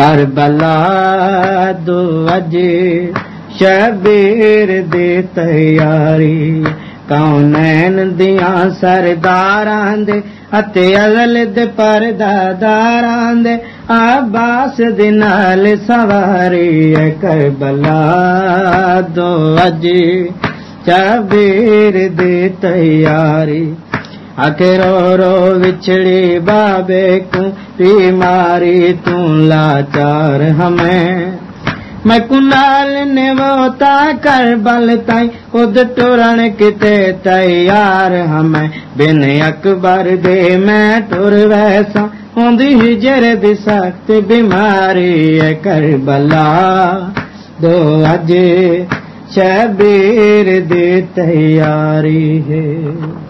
کربلا دو اج شبیر دی تیاری۔ کونین دیاں سرداراں دے اتے اغل دے پرداداراں دے عباس دی نال سواری ہے۔ کربلا دو اج شبیر دی تیاری۔ آکے رو رو وچھڑی بابے کو بیماری توں لاچار ہمیں میں کنال نے وہ تا کر بل تائی خود ٹورن کتے تیار ہمیں بن اکبر دے میں ٹور ویسا ہوندی ہجر دی سخت بیماری ہے کربلا دو اج شبیر دی تیاری ہے